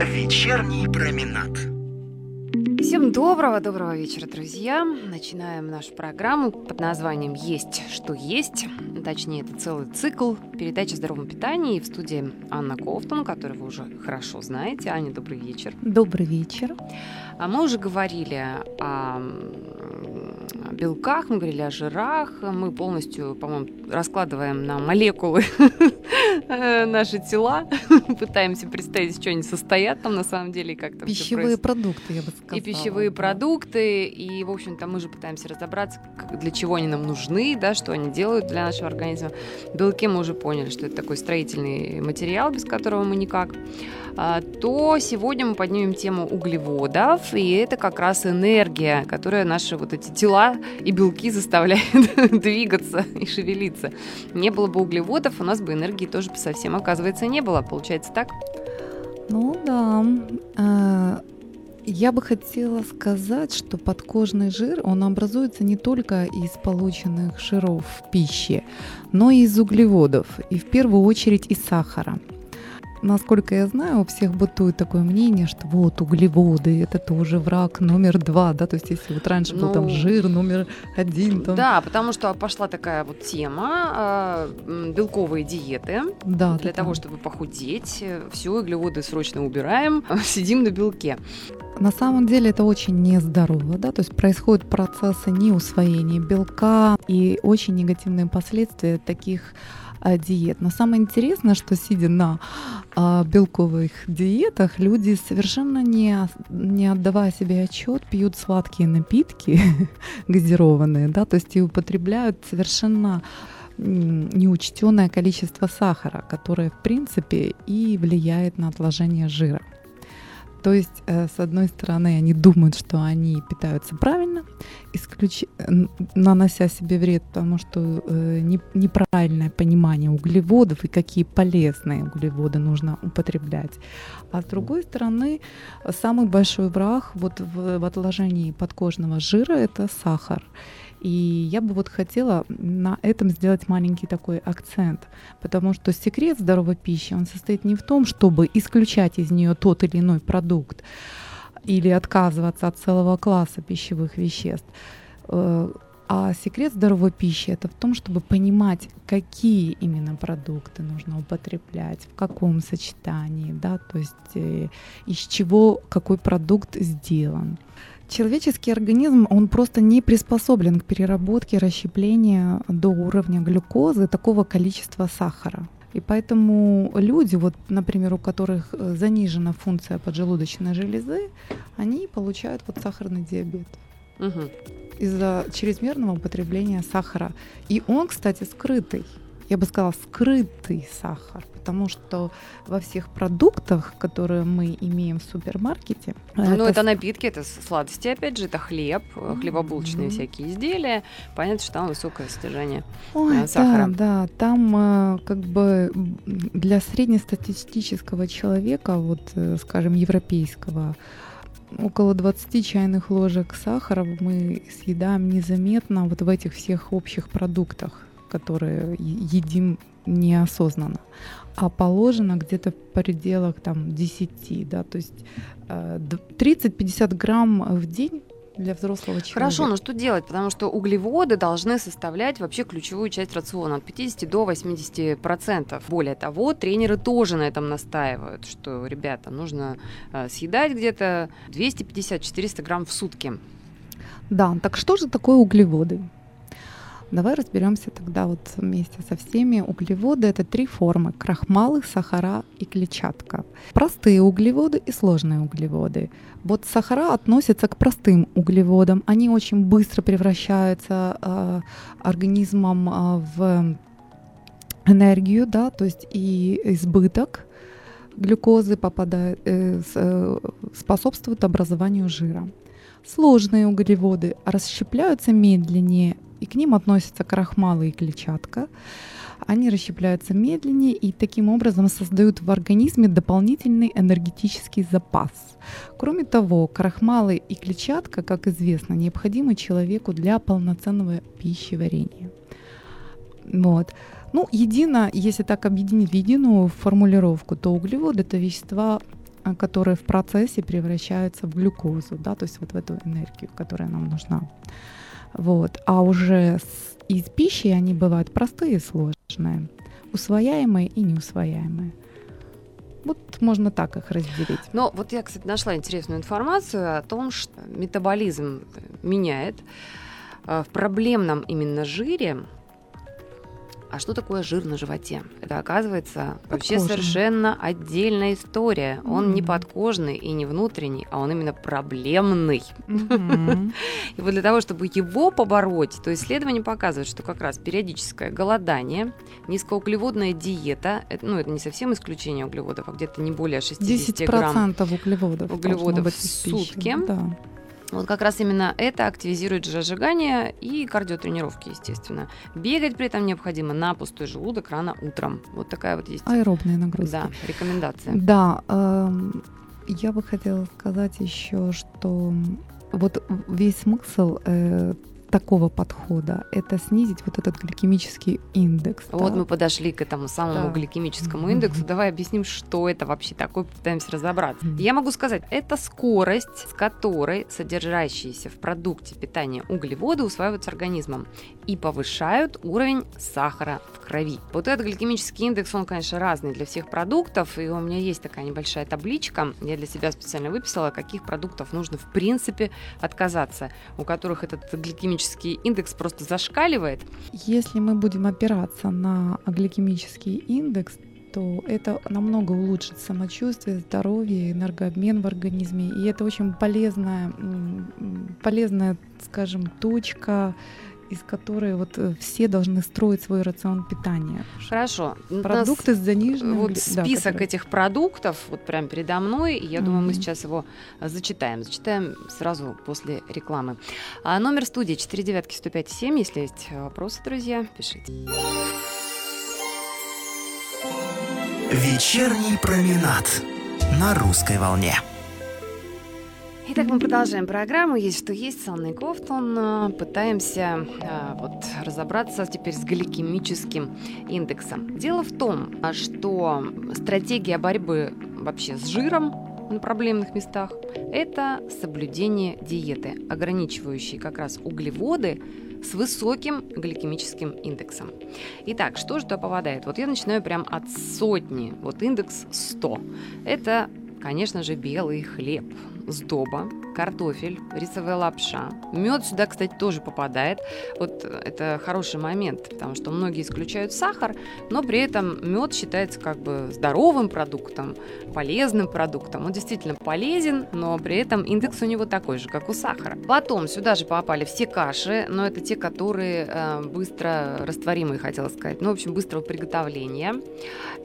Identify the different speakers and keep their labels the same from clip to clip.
Speaker 1: Вечерний променад.
Speaker 2: Всем доброго, доброго вечера, друзья. Начинаем нашу программу под названием «Есть, что есть». Точнее, это целый цикл передачи о здоровом питании. И в студии Анна Кофтон, которую вы уже хорошо знаете. Аня, добрый вечер.
Speaker 3: Добрый вечер.
Speaker 2: А мы уже говорили о белках, мы говорили о жирах, мы полностью, по-моему, раскладываем на молекулы наши тела, пытаемся представить, что они состоят там на самом деле, как там
Speaker 3: Пищевые продукты, я бы сказала.
Speaker 2: И пищевые продукты, и, в общем-то, мы же пытаемся разобраться, для чего они нам нужны, да, что они делают для нашего организма. Белки мы уже поняли, что это такой строительный материал, без которого мы никак. А, то сегодня мы поднимем тему углеводов, и это как раз энергия, которая наши вот эти тела и белки заставляет двигаться и шевелиться. Не было бы углеводов, у нас бы энергии тоже совсем, оказывается, не было. Получается так?
Speaker 3: Ну да. А, я бы хотела сказать, что подкожный жир, он образуется не только из полученных жиров в пище, но и из углеводов, и в первую очередь из сахара насколько я знаю, у всех бытует такое мнение, что вот углеводы это тоже враг номер два, да, то есть если вот раньше ну, был там ну, жир номер один,
Speaker 2: то... Да, потому что пошла такая вот тема э, белковые диеты. Да, для того, чтобы похудеть, все углеводы срочно убираем, сидим на белке.
Speaker 3: На самом деле это очень нездорово, да, то есть происходят процессы неусвоения белка и очень негативные последствия таких диет. Но самое интересное, что сидя на а, белковых диетах, люди совершенно не, не отдавая себе отчет, пьют сладкие напитки газированные, да, то есть и употребляют совершенно неучтенное количество сахара, которое в принципе и влияет на отложение жира. То есть, э, с одной стороны, они думают, что они питаются правильно, исключ... нанося себе вред, потому что э, не, неправильное понимание углеводов и какие полезные углеводы нужно употреблять. А с другой стороны, самый большой враг вот в, в отложении подкожного жира это сахар. И я бы вот хотела на этом сделать маленький такой акцент, потому что секрет здоровой пищи, он состоит не в том, чтобы исключать из нее тот или иной продукт или отказываться от целого класса пищевых веществ. Э, а секрет здоровой пищи это в том, чтобы понимать, какие именно продукты нужно употреблять, в каком сочетании, да, то есть э, из чего какой продукт сделан. Человеческий организм, он просто не приспособлен к переработке, расщеплению до уровня глюкозы такого количества сахара. И поэтому люди, вот, например, у которых э, занижена функция поджелудочной железы, они получают вот сахарный диабет. Угу. Из-за чрезмерного употребления сахара. И он, кстати, скрытый я бы сказала, скрытый сахар, потому что во всех продуктах, которые мы имеем в супермаркете...
Speaker 2: Ну, это, это напитки, это сладости, опять же, это хлеб, mm-hmm. хлебобулочные mm-hmm. всякие изделия. Понятно, что там высокое содержание Ой, э, сахара.
Speaker 3: Да, да, там э, как бы для среднестатистического человека, вот, э, скажем, европейского, около 20 чайных ложек сахара мы съедаем незаметно вот в этих всех общих продуктах которые едим неосознанно, а положено где-то в пределах там 10, да, то есть 30-50 э, грамм в день для взрослого человека.
Speaker 2: Хорошо, но что делать? Потому что углеводы должны составлять вообще ключевую часть рациона от 50 до 80 процентов. Более того, тренеры тоже на этом настаивают, что, ребята, нужно э, съедать где-то 250-400 грамм в сутки.
Speaker 3: Да, так что же такое углеводы? Давай разберемся тогда вот вместе со всеми. Углеводы — это три формы — крахмалы, сахара и клетчатка. Простые углеводы и сложные углеводы. Вот сахара относятся к простым углеводам. Они очень быстро превращаются э, организмом э, в энергию, да, то есть и избыток глюкозы попадает, э, э, способствует образованию жира. Сложные углеводы расщепляются медленнее и к ним относятся крахмалы и клетчатка. Они расщепляются медленнее и таким образом создают в организме дополнительный энергетический запас. Кроме того, крахмалы и клетчатка, как известно, необходимы человеку для полноценного пищеварения. Вот. Ну, едино, если так объединить в единую формулировку, то углеводы – это вещества а, которые в процессе превращаются в глюкозу, да, то есть вот в эту энергию, которая нам нужна. Вот. А уже с, из пищи они бывают простые и сложные, усвояемые и неусвояемые. Вот можно так их разделить.
Speaker 2: Но вот я, кстати, нашла интересную информацию о том, что метаболизм меняет. А, в проблемном именно жире а что такое жир на животе? Это оказывается вообще совершенно отдельная история. Он mm-hmm. не подкожный и не внутренний, а он именно проблемный. Mm-hmm. И вот для того, чтобы его побороть, то исследования показывают, что как раз периодическое голодание, низкоуглеводная диета, это, ну это не совсем исключение углеводов, а где-то не более 60 10% грамм
Speaker 3: углеводов,
Speaker 2: углеводов в сутки. Да вот как раз именно это активизирует жиросжигание и кардиотренировки, естественно. Бегать при этом необходимо на пустой желудок рано утром. Вот такая вот есть.
Speaker 3: Аэробная нагрузка.
Speaker 2: Да, рекомендация.
Speaker 3: Да, э, я бы хотела сказать еще, что вот весь смысл э, такого подхода, это снизить вот этот гликемический индекс.
Speaker 2: Вот да? мы подошли к этому самому да. гликемическому индексу. Mm-hmm. Давай объясним, что это вообще такое, попытаемся разобраться. Mm-hmm. Я могу сказать, это скорость, с которой содержащиеся в продукте питания углеводы усваиваются организмом и повышают уровень сахара в крови. Вот этот гликемический индекс, он, конечно, разный для всех продуктов, и у меня есть такая небольшая табличка, я для себя специально выписала, каких продуктов нужно в принципе отказаться, у которых этот гликемический гликемический индекс просто зашкаливает.
Speaker 3: Если мы будем опираться на гликемический индекс, то это намного улучшит самочувствие, здоровье, энергообмен в организме. И это очень полезная, полезная скажем, точка из которой вот э, все должны строить свой рацион питания.
Speaker 2: Хорошо.
Speaker 3: Продукты с заниженным...
Speaker 2: Вот список да, этих продуктов вот прямо передо мной, и я mm-hmm. думаю, мы сейчас его э, зачитаем. Зачитаем сразу после рекламы. А номер студии 49105 если есть вопросы, друзья, пишите.
Speaker 1: Вечерний променад на русской волне.
Speaker 2: Итак, мы продолжаем программу. Есть что есть с Анной Кофтон. Пытаемся а, вот, разобраться теперь с гликемическим индексом. Дело в том, что стратегия борьбы вообще с жиром на проблемных местах – это соблюдение диеты, ограничивающей как раз углеводы с высоким гликемическим индексом. Итак, что же туда попадает? Вот я начинаю прям от сотни. Вот индекс 100. Это, конечно же, белый хлеб сдоба, картофель, рисовая лапша. Мед сюда, кстати, тоже попадает. Вот это хороший момент, потому что многие исключают сахар, но при этом мед считается как бы здоровым продуктом, полезным продуктом. Он действительно полезен, но при этом индекс у него такой же, как у сахара. Потом сюда же попали все каши, но это те, которые э, быстро растворимые, хотела сказать. Ну, в общем, быстрого приготовления.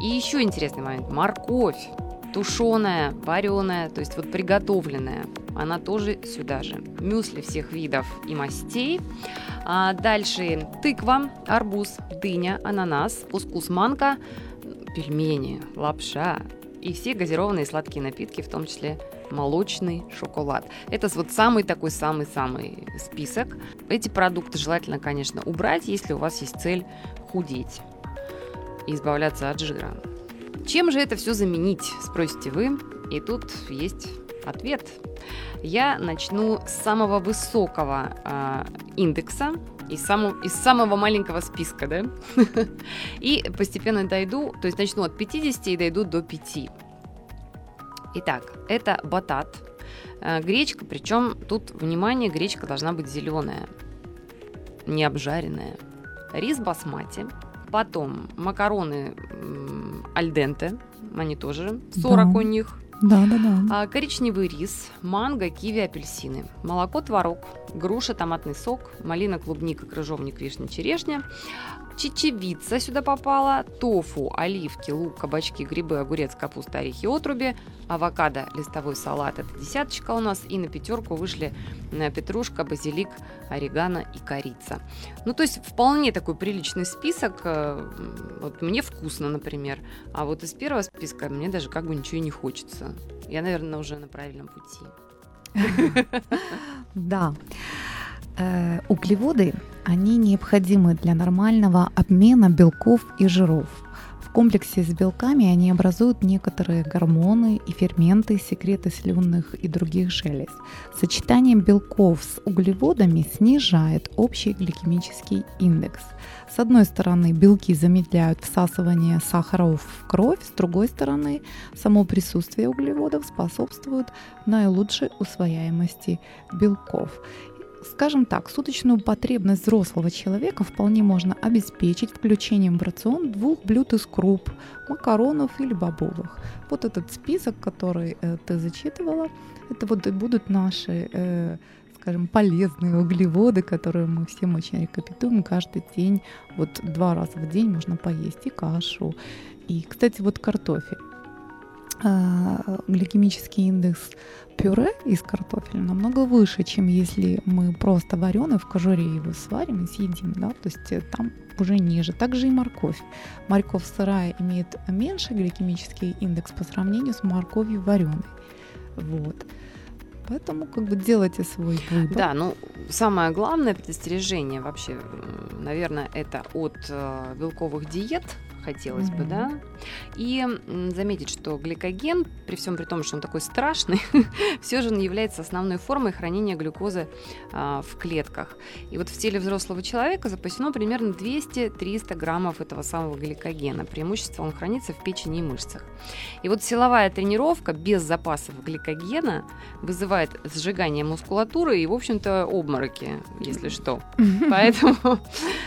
Speaker 2: И еще интересный момент. Морковь тушеная, вареная, то есть вот приготовленная, она тоже сюда же. Мюсли всех видов и мастей. А дальше тыква, арбуз, дыня, ананас, кускус манка, пельмени, лапша и все газированные сладкие напитки, в том числе молочный шоколад. Это вот самый такой самый-самый список. Эти продукты желательно, конечно, убрать, если у вас есть цель худеть и избавляться от жира. Чем же это все заменить, спросите вы? И тут есть ответ. Я начну с самого высокого э, индекса, из самого, из самого маленького списка, да? И постепенно дойду, то есть начну от 50 и дойду до 5. Итак, это батат, э, гречка, причем тут, внимание, гречка должна быть зеленая, не обжаренная. Рис басмати, Потом макароны альденте, они тоже 40 да. у них.
Speaker 3: Да, да, да.
Speaker 2: А, коричневый рис, манго, киви, апельсины, молоко, творог, груша, томатный сок, малина, клубника, крыжовник, вишня, черешня, чечевица сюда попала, тофу, оливки, лук, кабачки, грибы, огурец, капуста, орехи, отруби, авокадо, листовой салат, это десяточка у нас, и на пятерку вышли э, петрушка, базилик, орегано и корица. Ну, то есть вполне такой приличный список, э, вот мне вкусно, например, а вот из первого списка мне даже как бы ничего не хочется. Я, наверное, уже на правильном пути.
Speaker 3: Да. Э, углеводы, они необходимы для нормального обмена белков и жиров. Комплексе с белками они образуют некоторые гормоны и ферменты, секреты слюнных и других желез. Сочетание белков с углеводами снижает общий гликемический индекс. С одной стороны, белки замедляют всасывание сахаров в кровь, с другой стороны, само присутствие углеводов способствует наилучшей усвояемости белков. Скажем так, суточную потребность взрослого человека вполне можно обеспечить включением в рацион двух блюд из круп, макаронов или бобовых. Вот этот список, который э, ты зачитывала, это вот будут наши э, скажем, полезные углеводы, которые мы всем очень рекомендуем каждый день. Вот два раза в день можно поесть и кашу, и, кстати, вот картофель. А, гликемический индекс пюре из картофеля намного выше, чем если мы просто вареный в кожуре его сварим и съедим, да, то есть э, там уже ниже. Также и морковь. Морковь сырая имеет меньший гликемический индекс по сравнению с морковью вареной. Вот. Поэтому как бы делайте свой выбор.
Speaker 2: Да, ну самое главное предостережение вообще, наверное, это от э, белковых диет, хотелось mm-hmm. бы, да. И заметить, что гликоген, при всем при том, что он такой страшный, все же он является основной формой хранения глюкозы а, в клетках. И вот в теле взрослого человека запасено примерно 200-300 граммов этого самого гликогена. Преимущество он хранится в печени и мышцах. И вот силовая тренировка без запасов гликогена вызывает сжигание мускулатуры и, в общем-то, обмороки, если что. Поэтому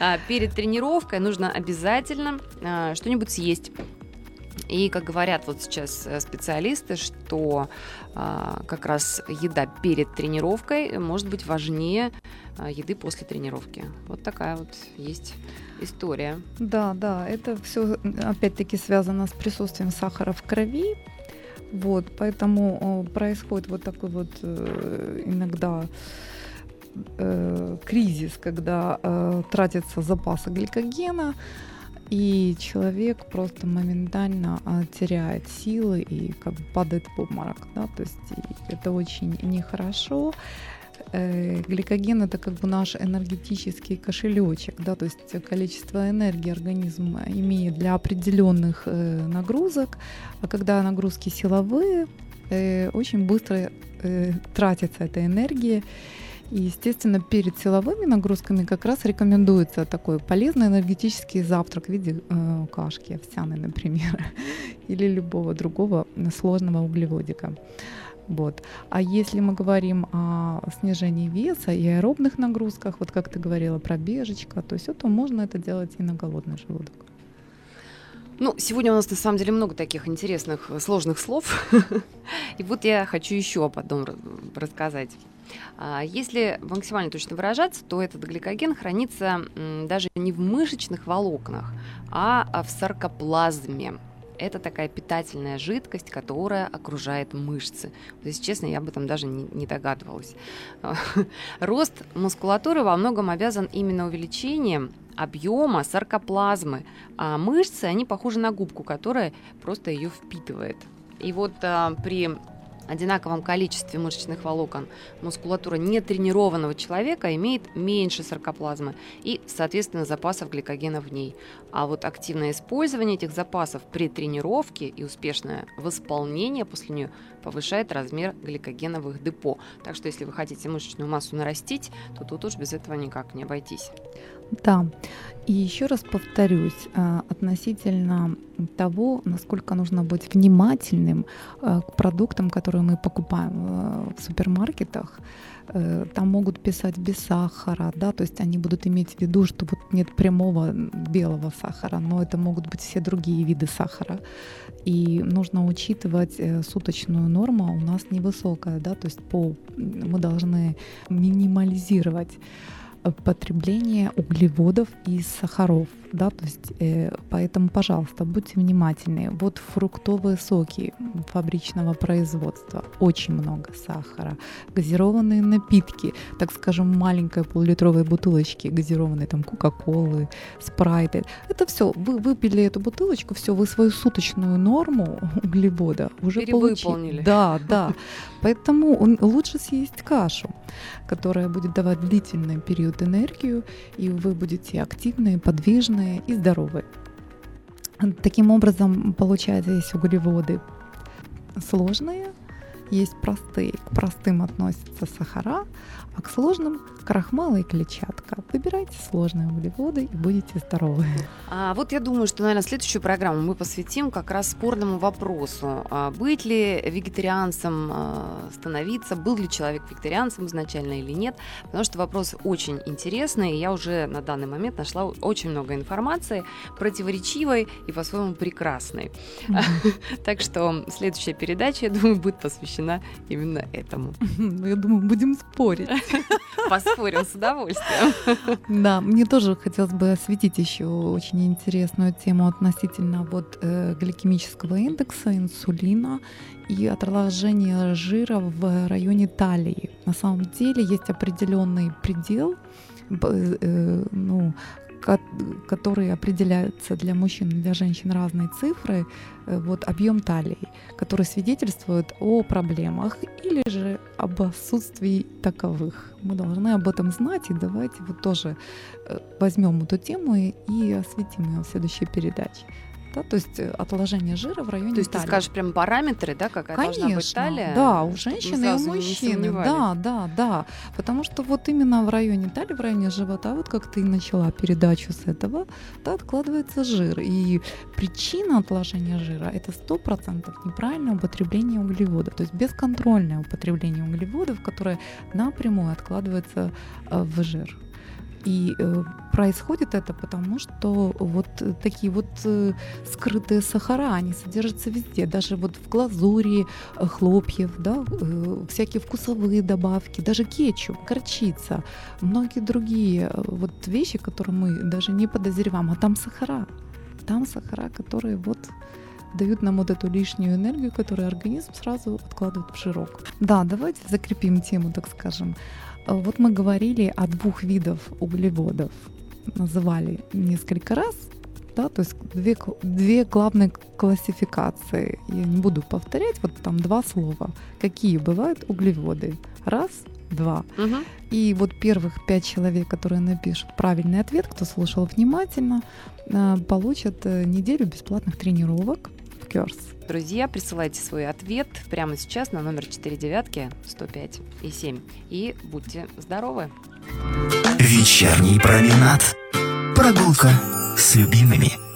Speaker 2: а, перед тренировкой нужно обязательно а, что-нибудь съесть. И, как говорят вот сейчас э, специалисты, что а, как раз еда перед тренировкой может быть важнее а, еды после тренировки. Вот такая вот есть история.
Speaker 3: Да, да, это все опять-таки связано с присутствием сахара в крови. Вот, поэтому происходит вот такой вот э, иногда э, кризис, когда тратятся запасы гликогена, и человек просто моментально а, теряет силы и как бы падает в обморок, да, то есть это очень нехорошо. Э, гликоген это как бы наш энергетический кошелечек, да, то есть количество энергии организм имеет для определенных э, нагрузок, а когда нагрузки силовые, э, очень быстро тратится эта энергия, и, естественно, перед силовыми нагрузками как раз рекомендуется такой полезный энергетический завтрак в виде э, кашки овсяной, например, или любого другого сложного углеводика. Вот. А если мы говорим о снижении веса и аэробных нагрузках, вот как ты говорила, пробежечка, то есть то можно это делать и на голодный желудок.
Speaker 2: Ну, сегодня у нас на самом деле много таких интересных, сложных слов. И вот я хочу еще об одном рассказать. А, если максимально точно выражаться, то этот гликоген хранится даже не в мышечных волокнах, а в саркоплазме. Это такая питательная жидкость, которая окружает мышцы. То есть, честно, я об этом даже не догадывалась. Рост мускулатуры во многом обязан именно увеличением объема саркоплазмы, а мышцы, они похожи на губку, которая просто ее впитывает. И вот а, при одинаковом количестве мышечных волокон мускулатура нетренированного человека имеет меньше саркоплазмы и, соответственно, запасов гликогена в ней. А вот активное использование этих запасов при тренировке и успешное восполнение после нее повышает размер гликогеновых депо. Так что, если вы хотите мышечную массу нарастить, то тут уж без этого никак не обойтись.
Speaker 3: Да. И еще раз повторюсь э, относительно того, насколько нужно быть внимательным э, к продуктам, которые мы покупаем э, в супермаркетах. Там могут писать без сахара, да, то есть они будут иметь в виду, что вот нет прямого белого сахара, но это могут быть все другие виды сахара. И нужно учитывать суточную норму, у нас невысокая, да, то есть по, мы должны минимализировать потребление углеводов и сахаров да, то есть э, поэтому, пожалуйста, будьте внимательны. Вот фруктовые соки фабричного производства, очень много сахара, газированные напитки, так скажем, маленькой полулитровой бутылочки газированной, там, кока-колы, спрайты. Это все, вы выпили эту бутылочку, все, вы свою суточную норму углевода уже получили. Да, да. Поэтому лучше съесть кашу, которая будет давать длительный период энергию, и вы будете активны, подвижны, сильные и здоровые. Таким образом, получается, есть углеводы сложные, есть простые. К простым относятся сахара, а к сложным крахмал и клетчатка. Выбирайте сложные углеводы и будете здоровы.
Speaker 2: А вот я думаю, что, наверное, следующую программу мы посвятим как раз спорному вопросу. А быть ли вегетарианцем а, становиться, был ли человек вегетарианцем изначально или нет, потому что вопрос очень интересный, и я уже на данный момент нашла очень много информации, противоречивой и по-своему прекрасной. Так что следующая передача, я думаю, будет посвящена именно этому.
Speaker 3: Я думаю, будем спорить.
Speaker 2: Поспорим с удовольствием.
Speaker 3: Да, мне тоже хотелось бы осветить еще очень интересную тему относительно вот э, гликемического индекса, инсулина и отложения жира в районе талии. На самом деле есть определенный предел, э, ну, которые определяются для мужчин и для женщин разные цифры, э, вот объем талии, который свидетельствует о проблемах или же об отсутствии таковых. Мы должны об этом знать, и давайте вот тоже э, возьмем эту тему и осветим ее в следующей передаче да, то есть э, отложение жира в районе
Speaker 2: То есть
Speaker 3: талии.
Speaker 2: ты скажешь прям параметры, да, какая
Speaker 3: Конечно,
Speaker 2: должна быть талия?
Speaker 3: да, у женщины и у мужчины, да, да, да, потому что вот именно в районе талии, в районе живота, вот как ты начала передачу с этого, да, откладывается жир, и причина отложения жира – это сто процентов неправильное употребление углеводов, то есть бесконтрольное употребление углеводов, которое напрямую откладывается э, в жир. И э, происходит это потому, что вот такие вот э, скрытые сахара, они содержатся везде, даже вот в глазури э, хлопьев, да, э, всякие вкусовые добавки, даже кетчуп, горчица, многие другие э, вот вещи, которые мы даже не подозреваем, а там сахара, там сахара, которые вот дают нам вот эту лишнюю энергию, которую организм сразу откладывает в жирок. Да, давайте закрепим тему, так скажем. Э, вот мы говорили о двух видах углеводов, называли несколько раз, да, то есть две, две главные классификации. Я не буду повторять, вот там два слова. Какие бывают углеводы? Раз, два.
Speaker 2: Угу.
Speaker 3: И вот первых пять человек, которые напишут правильный ответ, кто слушал внимательно, э, получат э, неделю бесплатных тренировок Curse.
Speaker 2: Друзья, присылайте свой ответ прямо сейчас на номер 49 105 и 7. И будьте здоровы!
Speaker 1: Вечерний променад. Прогулка с любимыми.